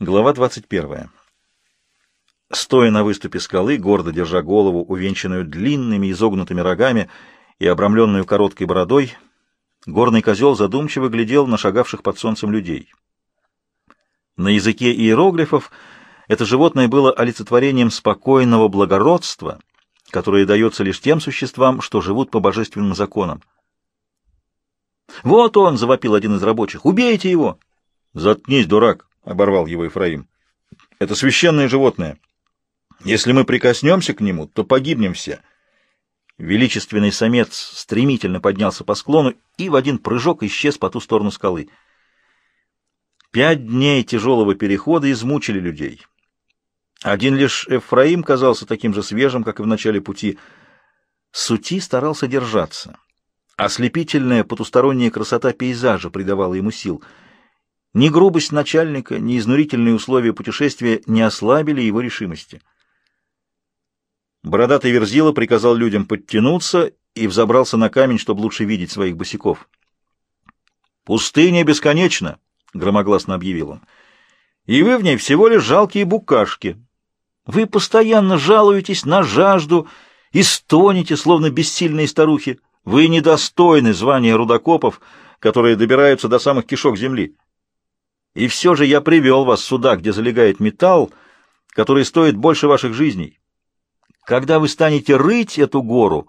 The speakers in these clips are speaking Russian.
Глава 21. Стоя на выступе скалы, гордо держа голову, увенчанную длинными изогнутыми рогами и обрамленную короткой бородой, горный козел задумчиво глядел на шагавших под солнцем людей. На языке иероглифов это животное было олицетворением спокойного благородства, которое дается лишь тем существам, что живут по божественным законам. «Вот он!» — завопил один из рабочих. «Убейте его!» «Заткнись, дурак!» Оборвал его Ефраим. Это священное животное. Если мы прикоснемся к нему, то погибнем все. Величественный самец стремительно поднялся по склону и в один прыжок исчез по ту сторону скалы. Пять дней тяжелого перехода измучили людей. Один лишь Эфраим казался таким же свежим, как и в начале пути. Сути старался держаться. Ослепительная потусторонняя красота пейзажа придавала ему сил — ни грубость начальника, ни изнурительные условия путешествия не ослабили его решимости. Бородатый Верзила приказал людям подтянуться и взобрался на камень, чтобы лучше видеть своих босиков. «Пустыня бесконечна», — громогласно объявил он, — «и вы в ней всего лишь жалкие букашки. Вы постоянно жалуетесь на жажду и стонете, словно бессильные старухи. Вы недостойны звания рудокопов, которые добираются до самых кишок земли». И все же я привел вас сюда, где залегает металл, который стоит больше ваших жизней. Когда вы станете рыть эту гору,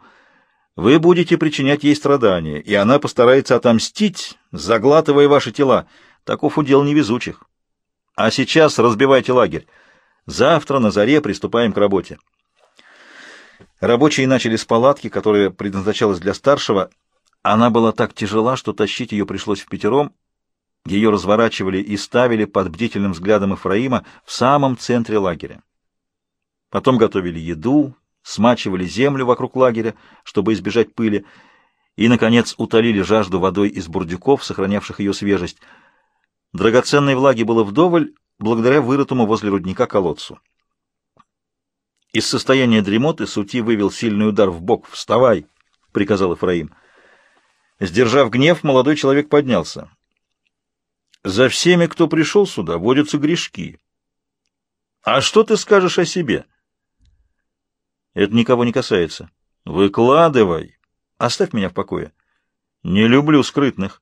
вы будете причинять ей страдания, и она постарается отомстить, заглатывая ваши тела. Таков удел невезучих. А сейчас разбивайте лагерь. Завтра на заре приступаем к работе. Рабочие начали с палатки, которая предназначалась для старшего. Она была так тяжела, что тащить ее пришлось в пятером, ее разворачивали и ставили под бдительным взглядом Ефраима в самом центре лагеря. Потом готовили еду, смачивали землю вокруг лагеря, чтобы избежать пыли, и, наконец, утолили жажду водой из бурдюков, сохранявших ее свежесть. Драгоценной влаги было вдоволь, благодаря вырытому возле рудника колодцу. Из состояния дремоты Сути вывел сильный удар в бок. «Вставай!» — приказал Ефраим. Сдержав гнев, молодой человек поднялся. За всеми, кто пришел сюда, водятся грешки. А что ты скажешь о себе? Это никого не касается. Выкладывай. Оставь меня в покое. Не люблю скрытных.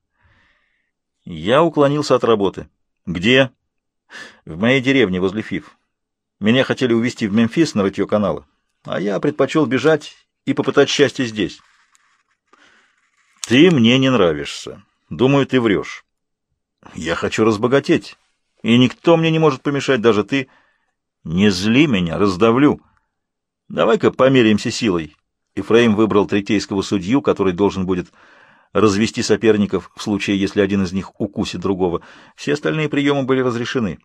Я уклонился от работы. Где? В моей деревне возле Фиф. Меня хотели увезти в Мемфис на рытье канала, а я предпочел бежать и попытать счастье здесь. Ты мне не нравишься. Думаю, ты врешь. Я хочу разбогатеть, и никто мне не может помешать, даже ты. Не зли меня, раздавлю. Давай-ка померяемся силой. Ифраим выбрал третейского судью, который должен будет развести соперников в случае, если один из них укусит другого. Все остальные приемы были разрешены.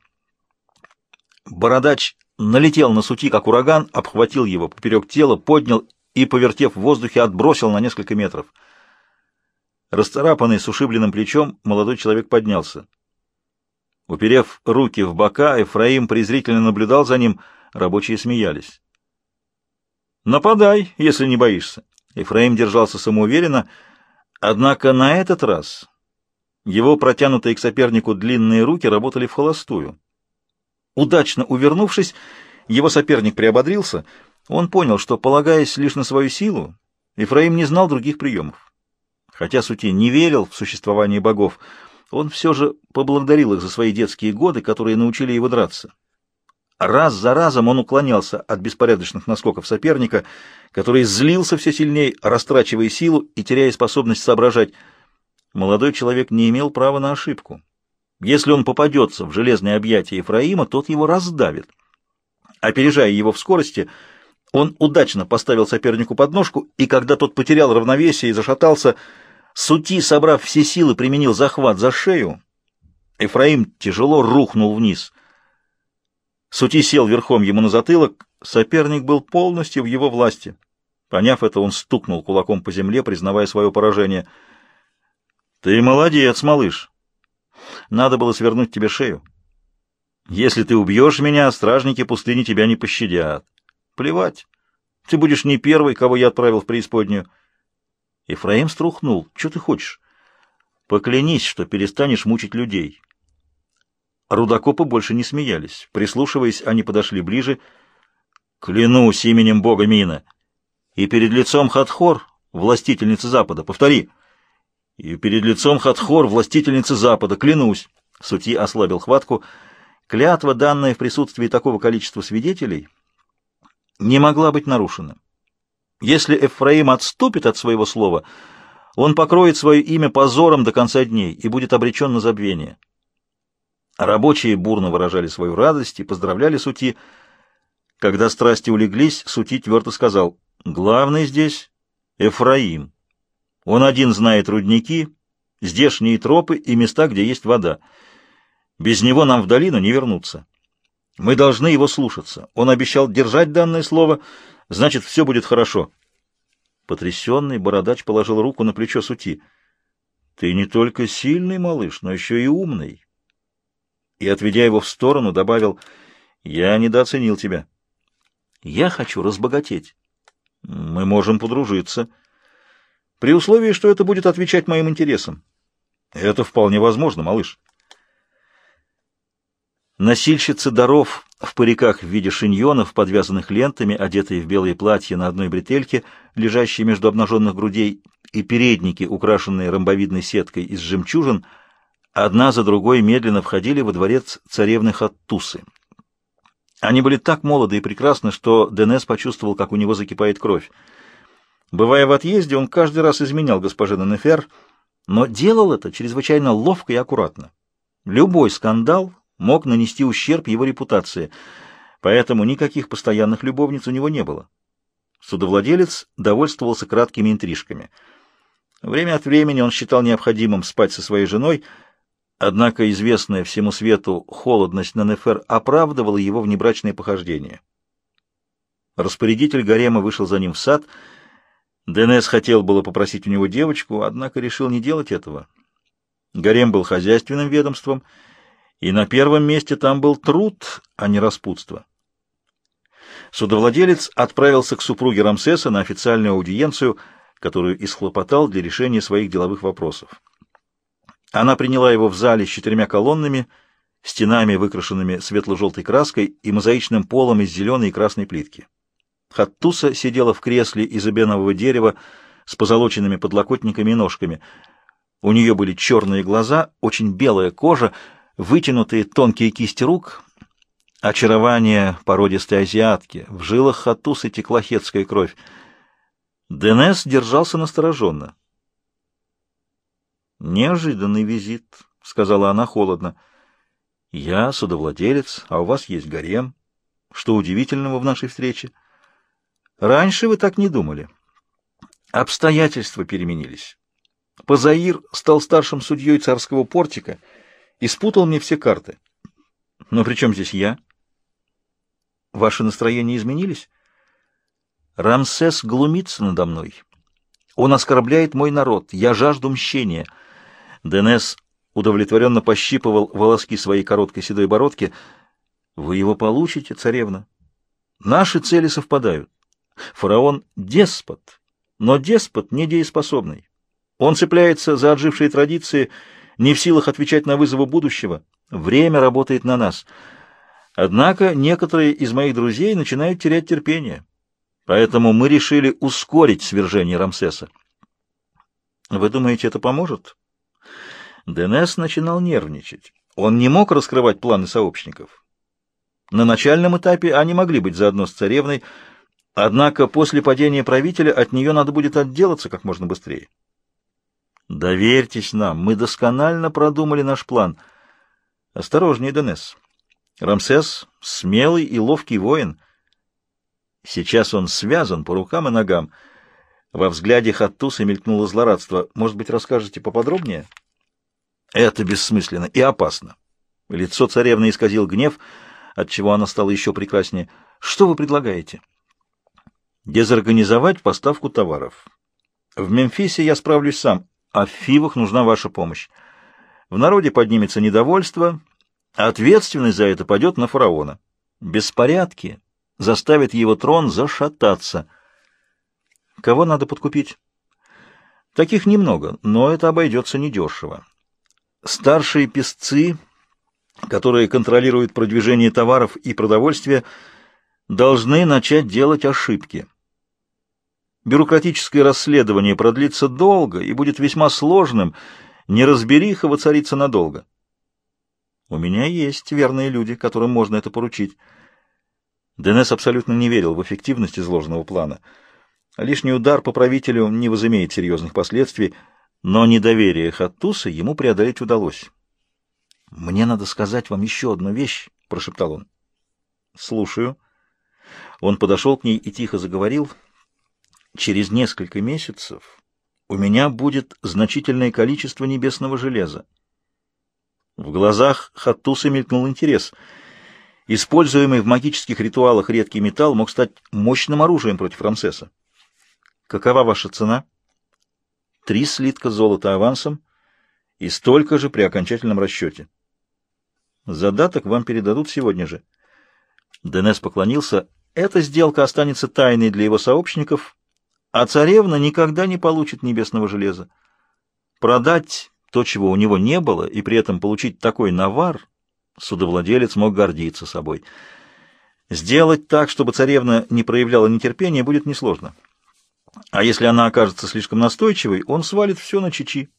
Бородач налетел на сути, как ураган, обхватил его поперек тела, поднял и, повертев в воздухе, отбросил на несколько метров. Расцарапанный с ушибленным плечом, молодой человек поднялся. Уперев руки в бока, Эфраим презрительно наблюдал за ним, рабочие смеялись. «Нападай, если не боишься». Эфраим держался самоуверенно, однако на этот раз его протянутые к сопернику длинные руки работали в холостую. Удачно увернувшись, его соперник приободрился. Он понял, что, полагаясь лишь на свою силу, Ефраим не знал других приемов. Хотя Сути не верил в существование богов, он все же поблагодарил их за свои детские годы, которые научили его драться. Раз за разом он уклонялся от беспорядочных наскоков соперника, который злился все сильнее, растрачивая силу и теряя способность соображать. Молодой человек не имел права на ошибку. Если он попадется в железное объятие Ефраима, тот его раздавит. Опережая его в скорости, он удачно поставил сопернику подножку, и когда тот потерял равновесие и зашатался, Сути, собрав все силы, применил захват за шею. Эфраим тяжело рухнул вниз. Сути сел верхом ему на затылок. Соперник был полностью в его власти. Поняв это, он стукнул кулаком по земле, признавая свое поражение. «Ты молодец, малыш. Надо было свернуть тебе шею. Если ты убьешь меня, стражники пустыни тебя не пощадят. Плевать. Ты будешь не первый, кого я отправил в преисподнюю. Ефраим струхнул. «Что ты хочешь?» «Поклянись, что перестанешь мучить людей». Рудокопы больше не смеялись. Прислушиваясь, они подошли ближе. «Клянусь именем бога Мина! И перед лицом Хатхор, властительницы Запада, повтори!» «И перед лицом Хатхор, властительницы Запада, клянусь!» Сути ослабил хватку. Клятва, данная в присутствии такого количества свидетелей, не могла быть нарушена. Если Эфраим отступит от своего слова, он покроет свое имя позором до конца дней и будет обречен на забвение. Рабочие бурно выражали свою радость и поздравляли Сути. Когда страсти улеглись, Сути твердо сказал, «Главный здесь — Эфраим. Он один знает рудники, здешние тропы и места, где есть вода. Без него нам в долину не вернуться. Мы должны его слушаться. Он обещал держать данное слово, значит, все будет хорошо». Потрясенный, бородач положил руку на плечо Сути. «Ты не только сильный малыш, но еще и умный и, отведя его в сторону, добавил, «Я недооценил тебя. Я хочу разбогатеть. Мы можем подружиться, при условии, что это будет отвечать моим интересам. Это вполне возможно, малыш». Носильщицы даров в париках в виде шиньонов, подвязанных лентами, одетые в белые платья на одной бретельке, лежащие между обнаженных грудей, и передники, украшенные ромбовидной сеткой из жемчужин — одна за другой медленно входили во дворец царевны Хаттусы. Они были так молоды и прекрасны, что Денес почувствовал, как у него закипает кровь. Бывая в отъезде, он каждый раз изменял госпоже Ненефер, но делал это чрезвычайно ловко и аккуратно. Любой скандал мог нанести ущерб его репутации, поэтому никаких постоянных любовниц у него не было. Судовладелец довольствовался краткими интрижками. Время от времени он считал необходимым спать со своей женой — Однако известная всему свету холодность Нанефер оправдывала его внебрачное похождение. Распорядитель гарема вышел за ним в сад. Денес хотел было попросить у него девочку, однако решил не делать этого. Гарем был хозяйственным ведомством, и на первом месте там был труд, а не распутство. Судовладелец отправился к супруге Рамсеса на официальную аудиенцию, которую исхлопотал для решения своих деловых вопросов. Она приняла его в зале с четырьмя колоннами, стенами, выкрашенными светло-желтой краской, и мозаичным полом из зеленой и красной плитки. Хаттуса сидела в кресле из обенового дерева с позолоченными подлокотниками и ножками. У нее были черные глаза, очень белая кожа, вытянутые тонкие кисти рук, очарование породистой азиатки. В жилах Хаттусы текла хетская кровь. Денес держался настороженно. «Неожиданный визит», — сказала она холодно. «Я судовладелец, а у вас есть гарем. Что удивительного в нашей встрече? Раньше вы так не думали. Обстоятельства переменились. Позаир стал старшим судьей царского портика и спутал мне все карты. Но при чем здесь я? Ваши настроения изменились? Рамсес глумится надо мной. Он оскорбляет мой народ. Я жажду мщения». Денес удовлетворенно пощипывал волоски своей короткой седой бородки. «Вы его получите, царевна. Наши цели совпадают. Фараон — деспот, но деспот недееспособный. Он цепляется за отжившие традиции, не в силах отвечать на вызовы будущего. Время работает на нас. Однако некоторые из моих друзей начинают терять терпение. Поэтому мы решили ускорить свержение Рамсеса. Вы думаете, это поможет?» Денес начинал нервничать. Он не мог раскрывать планы сообщников. На начальном этапе они могли быть заодно с царевной, однако после падения правителя от нее надо будет отделаться как можно быстрее. «Доверьтесь нам, мы досконально продумали наш план. Осторожнее, Денес. Рамсес — смелый и ловкий воин. Сейчас он связан по рукам и ногам». Во взгляде Хаттуса мелькнуло злорадство. «Может быть, расскажете поподробнее?» Это бессмысленно и опасно. Лицо царевны исказил гнев, отчего она стала еще прекраснее. Что вы предлагаете? Дезорганизовать поставку товаров. В Мемфисе я справлюсь сам, а в Фивах нужна ваша помощь. В народе поднимется недовольство, а ответственность за это пойдет на фараона. Беспорядки заставят его трон зашататься. Кого надо подкупить? Таких немного, но это обойдется недешево. Старшие песцы, которые контролируют продвижение товаров и продовольствия, должны начать делать ошибки. Бюрократическое расследование продлится долго и будет весьма сложным, неразбериха воцарится надолго. У меня есть верные люди, которым можно это поручить. Денес абсолютно не верил в эффективность изложенного плана. Лишний удар по правителю не возымеет серьезных последствий, но недоверие Хаттуса ему преодолеть удалось. «Мне надо сказать вам еще одну вещь», — прошептал он. «Слушаю». Он подошел к ней и тихо заговорил. «Через несколько месяцев у меня будет значительное количество небесного железа. В глазах Хаттуса мелькнул интерес. Используемый в магических ритуалах редкий металл мог стать мощным оружием против Рамсеса. Какова ваша цена? Три слитка золота авансом и столько же при окончательном расчете. Задаток вам передадут сегодня же. Денес поклонился. Эта сделка останется тайной для его сообщников, а царевна никогда не получит небесного железа. Продать то, чего у него не было, и при этом получить такой навар, судовладелец мог гордиться собой. Сделать так, чтобы царевна не проявляла нетерпения, будет несложно. А если она окажется слишком настойчивой, он свалит все на Чичи.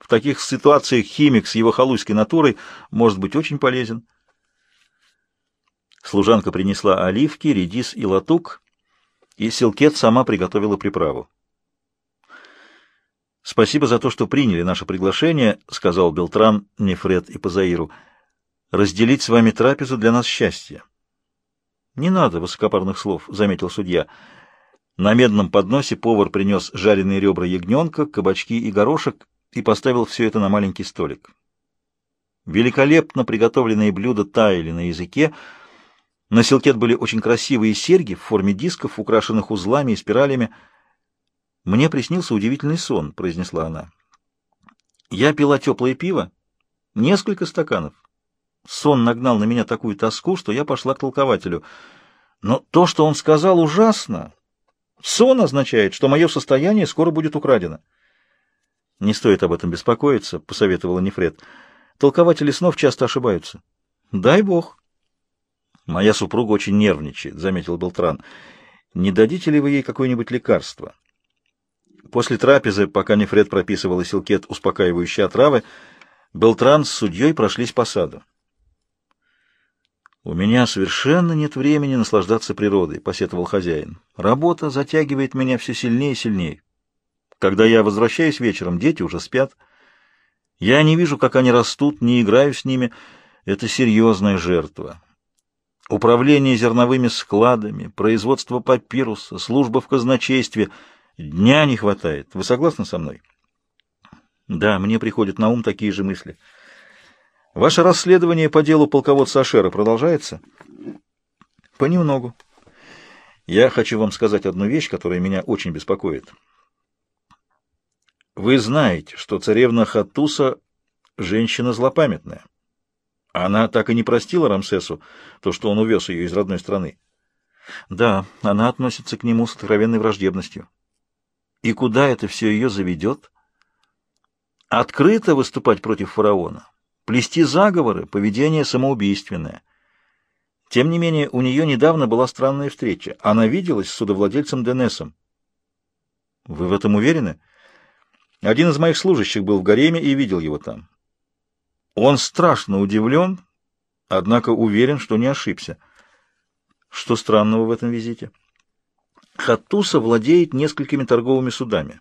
В таких ситуациях химик с его халуйской натурой может быть очень полезен. Служанка принесла оливки, редис и латук, и Силкет сама приготовила приправу. «Спасибо за то, что приняли наше приглашение», — сказал Белтран, Нефред и Пазаиру. «Разделить с вами трапезу для нас счастье». «Не надо высокопарных слов», — заметил судья. На медном подносе повар принес жареные ребра ягненка, кабачки и горошек и поставил все это на маленький столик. Великолепно приготовленные блюда таяли на языке, — на силкет были очень красивые серьги в форме дисков, украшенных узлами и спиралями. «Мне приснился удивительный сон», — произнесла она. «Я пила теплое пиво, несколько стаканов. Сон нагнал на меня такую тоску, что я пошла к толкователю. Но то, что он сказал, ужасно. Сон означает, что мое состояние скоро будет украдено». «Не стоит об этом беспокоиться», — посоветовала Нефред. «Толкователи снов часто ошибаются». «Дай бог». «Моя супруга очень нервничает», — заметил Белтран. «Не дадите ли вы ей какое-нибудь лекарство?» После трапезы, пока Нефред прописывала силкет успокаивающие отравы, Белтран с судьей прошлись по саду. «У меня совершенно нет времени наслаждаться природой», — посетовал хозяин. «Работа затягивает меня все сильнее и сильнее. Когда я возвращаюсь вечером, дети уже спят. Я не вижу, как они растут, не играю с ними. Это серьезная жертва. Управление зерновыми складами, производство папируса, служба в казначействе. Дня не хватает. Вы согласны со мной? Да, мне приходят на ум такие же мысли. Ваше расследование по делу полководца Ашера продолжается? Понемногу. Я хочу вам сказать одну вещь, которая меня очень беспокоит. Вы знаете, что царевна Хатуса — женщина злопамятная. Она так и не простила Рамсесу то, что он увез ее из родной страны. Да, она относится к нему с откровенной враждебностью. И куда это все ее заведет? Открыто выступать против фараона, плести заговоры, поведение самоубийственное. Тем не менее, у нее недавно была странная встреча. Она виделась с судовладельцем Денесом. Вы в этом уверены? Один из моих служащих был в гареме и видел его там. Он страшно удивлен, однако уверен, что не ошибся. Что странного в этом визите? Хаттуса владеет несколькими торговыми судами.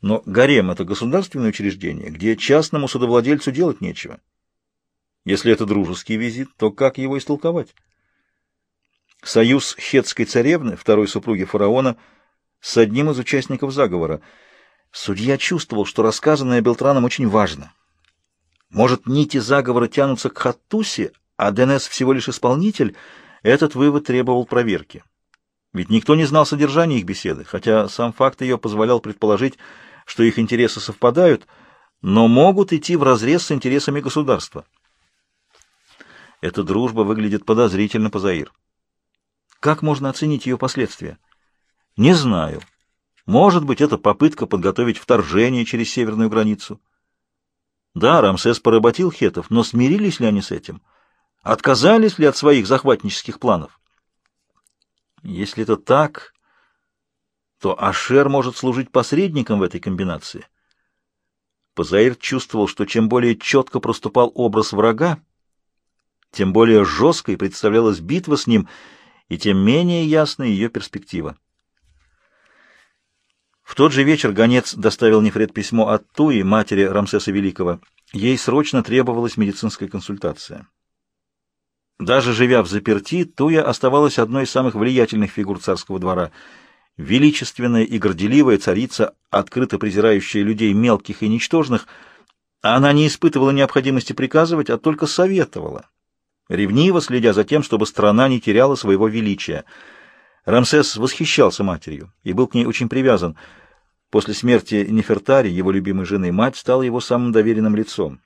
Но гарем — это государственное учреждение, где частному судовладельцу делать нечего. Если это дружеский визит, то как его истолковать? Союз хетской царевны, второй супруги фараона, с одним из участников заговора. Судья чувствовал, что рассказанное Белтраном очень важно. Может, нити заговора тянутся к Хаттусе, а Денес всего лишь исполнитель? Этот вывод требовал проверки. Ведь никто не знал содержания их беседы, хотя сам факт ее позволял предположить, что их интересы совпадают, но могут идти вразрез с интересами государства. Эта дружба выглядит подозрительно, Позаир. Как можно оценить ее последствия? Не знаю. Может быть, это попытка подготовить вторжение через северную границу. Да, Рамсес поработил хетов, но смирились ли они с этим? Отказались ли от своих захватнических планов? Если это так, то Ашер может служить посредником в этой комбинации. Позаир чувствовал, что чем более четко проступал образ врага, тем более жесткой представлялась битва с ним, и тем менее ясная ее перспектива. В тот же вечер гонец доставил Нефред письмо от Туи, матери Рамсеса Великого. Ей срочно требовалась медицинская консультация. Даже живя в заперти, Туя оставалась одной из самых влиятельных фигур царского двора. Величественная и горделивая царица, открыто презирающая людей мелких и ничтожных, она не испытывала необходимости приказывать, а только советовала, ревниво следя за тем, чтобы страна не теряла своего величия — Рамсес восхищался матерью и был к ней очень привязан. После смерти Нефертари, его любимой жены, мать стала его самым доверенным лицом.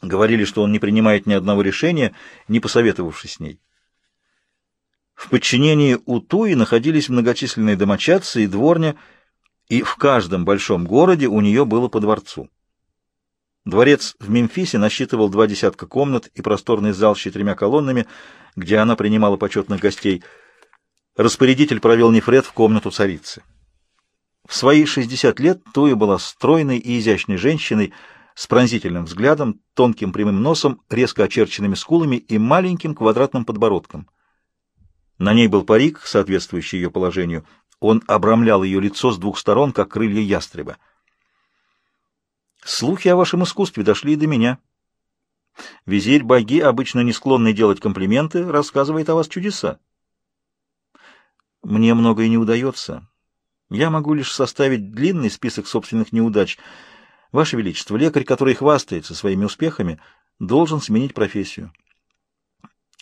Говорили, что он не принимает ни одного решения, не посоветовавшись с ней. В подчинении у Туи находились многочисленные домочадцы и дворня, и в каждом большом городе у нее было по дворцу. Дворец в Мемфисе насчитывал два десятка комнат и просторный зал с четырьмя колоннами, где она принимала почетных гостей – Распорядитель провел Нефред в комнату царицы. В свои 60 лет Туя была стройной и изящной женщиной с пронзительным взглядом, тонким прямым носом, резко очерченными скулами и маленьким квадратным подбородком. На ней был парик, соответствующий ее положению. Он обрамлял ее лицо с двух сторон, как крылья ястреба. Слухи о вашем искусстве дошли и до меня. Визирь Баги, обычно не склонный делать комплименты, рассказывает о вас чудеса. Мне многое не удается. Я могу лишь составить длинный список собственных неудач. Ваше Величество, лекарь, который хвастается своими успехами, должен сменить профессию.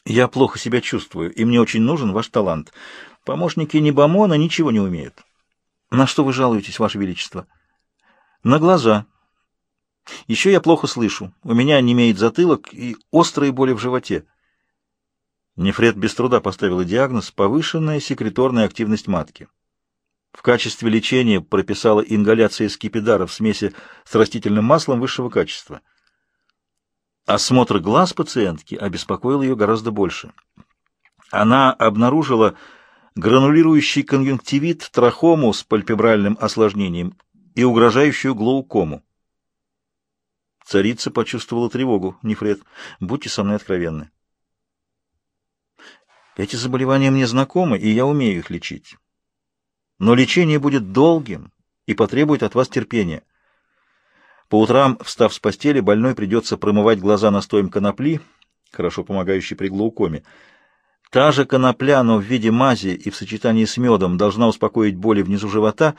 Я плохо себя чувствую, и мне очень нужен ваш талант. Помощники Небомона ничего не умеют. На что вы жалуетесь, Ваше Величество? На глаза. Еще я плохо слышу. У меня немеет затылок и острые боли в животе. Нефред без труда поставила диагноз «повышенная секреторная активность матки». В качестве лечения прописала ингаляции скипидара в смеси с растительным маслом высшего качества. Осмотр глаз пациентки обеспокоил ее гораздо больше. Она обнаружила гранулирующий конъюнктивит, трахому с пальпебральным осложнением и угрожающую глаукому. Царица почувствовала тревогу. Нефред, будьте со мной откровенны. Эти заболевания мне знакомы, и я умею их лечить. Но лечение будет долгим и потребует от вас терпения. По утрам, встав с постели, больной придется промывать глаза настоем конопли, хорошо помогающей при глаукоме. Та же конопля, но в виде мази и в сочетании с медом, должна успокоить боли внизу живота.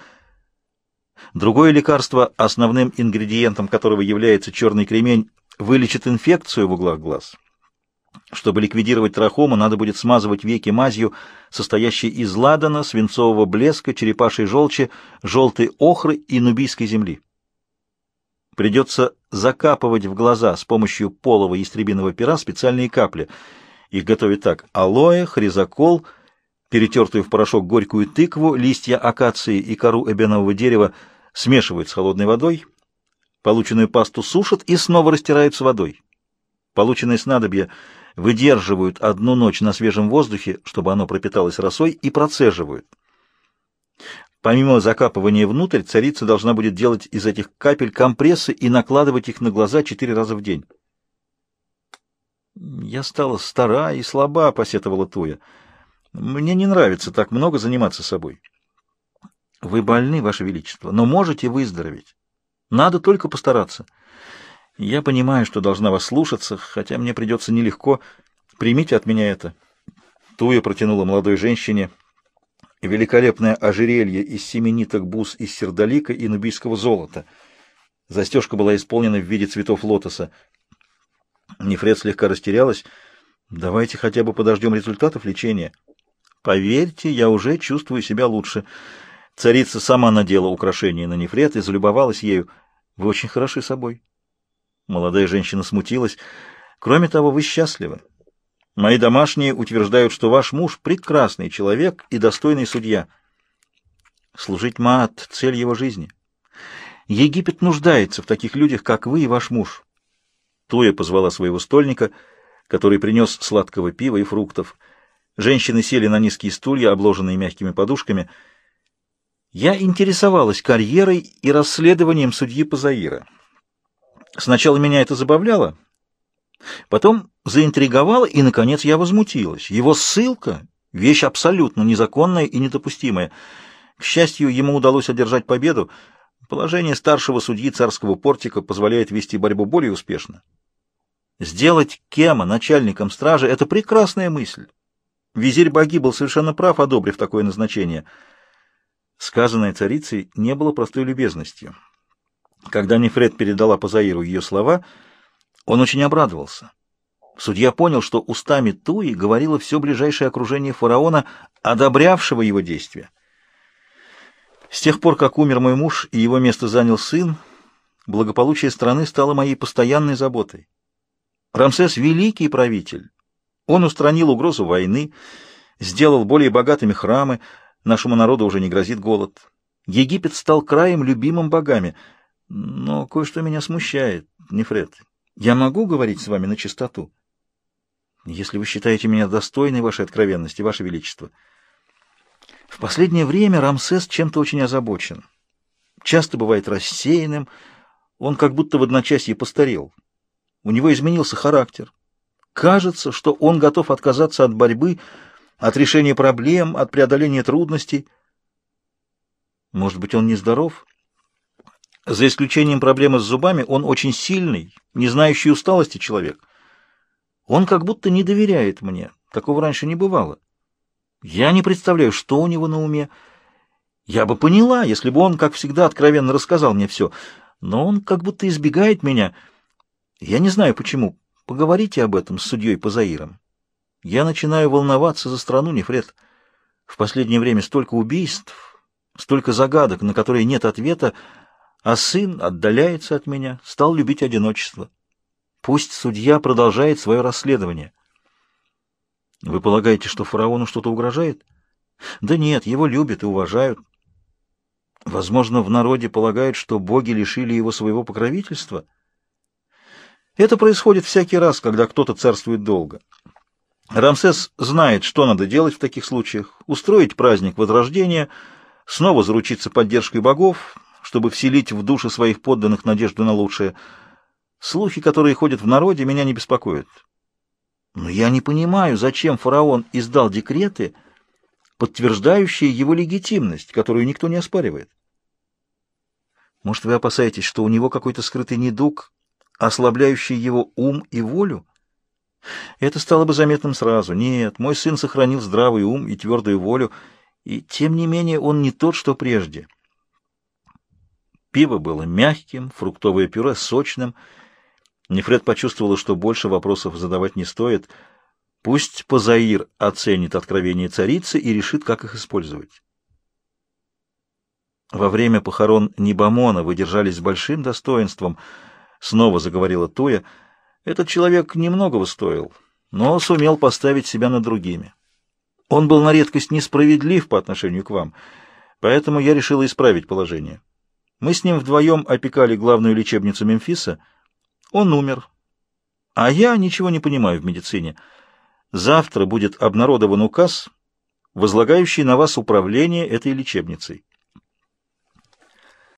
Другое лекарство, основным ингредиентом которого является черный кремень, вылечит инфекцию в углах глаз. Чтобы ликвидировать трахому, надо будет смазывать веки мазью, состоящей из ладана, свинцового блеска, черепашьей желчи, желтой охры и нубийской земли. Придется закапывать в глаза с помощью полого ястребиного пера специальные капли. Их готовят так. Алоэ, хризокол, перетертую в порошок горькую тыкву, листья акации и кору эбенового дерева смешивают с холодной водой, полученную пасту сушат и снова растирают с водой. Полученное снадобье выдерживают одну ночь на свежем воздухе, чтобы оно пропиталось росой, и процеживают. Помимо закапывания внутрь, царица должна будет делать из этих капель компрессы и накладывать их на глаза четыре раза в день. «Я стала стара и слаба», — посетовала Туя. «Мне не нравится так много заниматься собой». «Вы больны, Ваше Величество, но можете выздороветь. Надо только постараться». Я понимаю, что должна вас слушаться, хотя мне придется нелегко. Примите от меня это. Туя протянула молодой женщине великолепное ожерелье из семи ниток бус из сердолика и нубийского золота. Застежка была исполнена в виде цветов лотоса. Нефред слегка растерялась. «Давайте хотя бы подождем результатов лечения». «Поверьте, я уже чувствую себя лучше». Царица сама надела украшение на нефред и залюбовалась ею. «Вы очень хороши собой». Молодая женщина смутилась. Кроме того, вы счастливы. Мои домашние утверждают, что ваш муж прекрасный человек и достойный судья. Служить Маат — цель его жизни. Египет нуждается в таких людях, как вы и ваш муж. Туя позвала своего стольника, который принес сладкого пива и фруктов. Женщины сели на низкие стулья, обложенные мягкими подушками. Я интересовалась карьерой и расследованием судьи Пазаира. Сначала меня это забавляло, потом заинтриговало, и, наконец, я возмутилась. Его ссылка — вещь абсолютно незаконная и недопустимая. К счастью, ему удалось одержать победу. Положение старшего судьи царского портика позволяет вести борьбу более успешно. Сделать Кема начальником стражи — это прекрасная мысль. Визирь Баги был совершенно прав, одобрив такое назначение. Сказанное царицей не было простой любезностью. Когда Нефред передала Пазаиру ее слова, он очень обрадовался. Судья понял, что устами Туи говорило все ближайшее окружение фараона, одобрявшего его действия. С тех пор, как умер мой муж и его место занял сын, благополучие страны стало моей постоянной заботой. Рамсес — великий правитель. Он устранил угрозу войны, сделал более богатыми храмы, нашему народу уже не грозит голод. Египет стал краем, любимым богами — но кое-что меня смущает, Нефред. Я могу говорить с вами на чистоту? Если вы считаете меня достойной вашей откровенности, ваше величество. В последнее время Рамсес чем-то очень озабочен. Часто бывает рассеянным, он как будто в одночасье постарел. У него изменился характер. Кажется, что он готов отказаться от борьбы, от решения проблем, от преодоления трудностей. Может быть, он нездоров? За исключением проблемы с зубами, он очень сильный, не знающий усталости человек. Он как будто не доверяет мне. Такого раньше не бывало. Я не представляю, что у него на уме. Я бы поняла, если бы он, как всегда, откровенно рассказал мне все. Но он как будто избегает меня. Я не знаю, почему. Поговорите об этом с судьей Пазаиром. Я начинаю волноваться за страну, Нефред. В последнее время столько убийств, столько загадок, на которые нет ответа, а сын отдаляется от меня, стал любить одиночество. Пусть судья продолжает свое расследование. Вы полагаете, что фараону что-то угрожает? Да нет, его любят и уважают. Возможно, в народе полагают, что боги лишили его своего покровительства. Это происходит всякий раз, когда кто-то царствует долго. Рамсес знает, что надо делать в таких случаях. Устроить праздник Возрождения, снова заручиться поддержкой богов, чтобы вселить в души своих подданных надежду на лучшее. Слухи, которые ходят в народе, меня не беспокоят. Но я не понимаю, зачем фараон издал декреты, подтверждающие его легитимность, которую никто не оспаривает. Может, вы опасаетесь, что у него какой-то скрытый недуг, ослабляющий его ум и волю? Это стало бы заметным сразу. Нет, мой сын сохранил здравый ум и твердую волю, и тем не менее он не тот, что прежде. Пиво было мягким, фруктовое пюре сочным. Нефред почувствовала, что больше вопросов задавать не стоит. Пусть Позаир оценит откровение царицы и решит, как их использовать. Во время похорон Нибамона вы держались с большим достоинством, снова заговорила Туя. Этот человек немногого стоил, но сумел поставить себя над другими. Он был на редкость несправедлив по отношению к вам, поэтому я решила исправить положение. Мы с ним вдвоем опекали главную лечебницу Мемфиса. Он умер. А я ничего не понимаю в медицине. Завтра будет обнародован указ, возлагающий на вас управление этой лечебницей.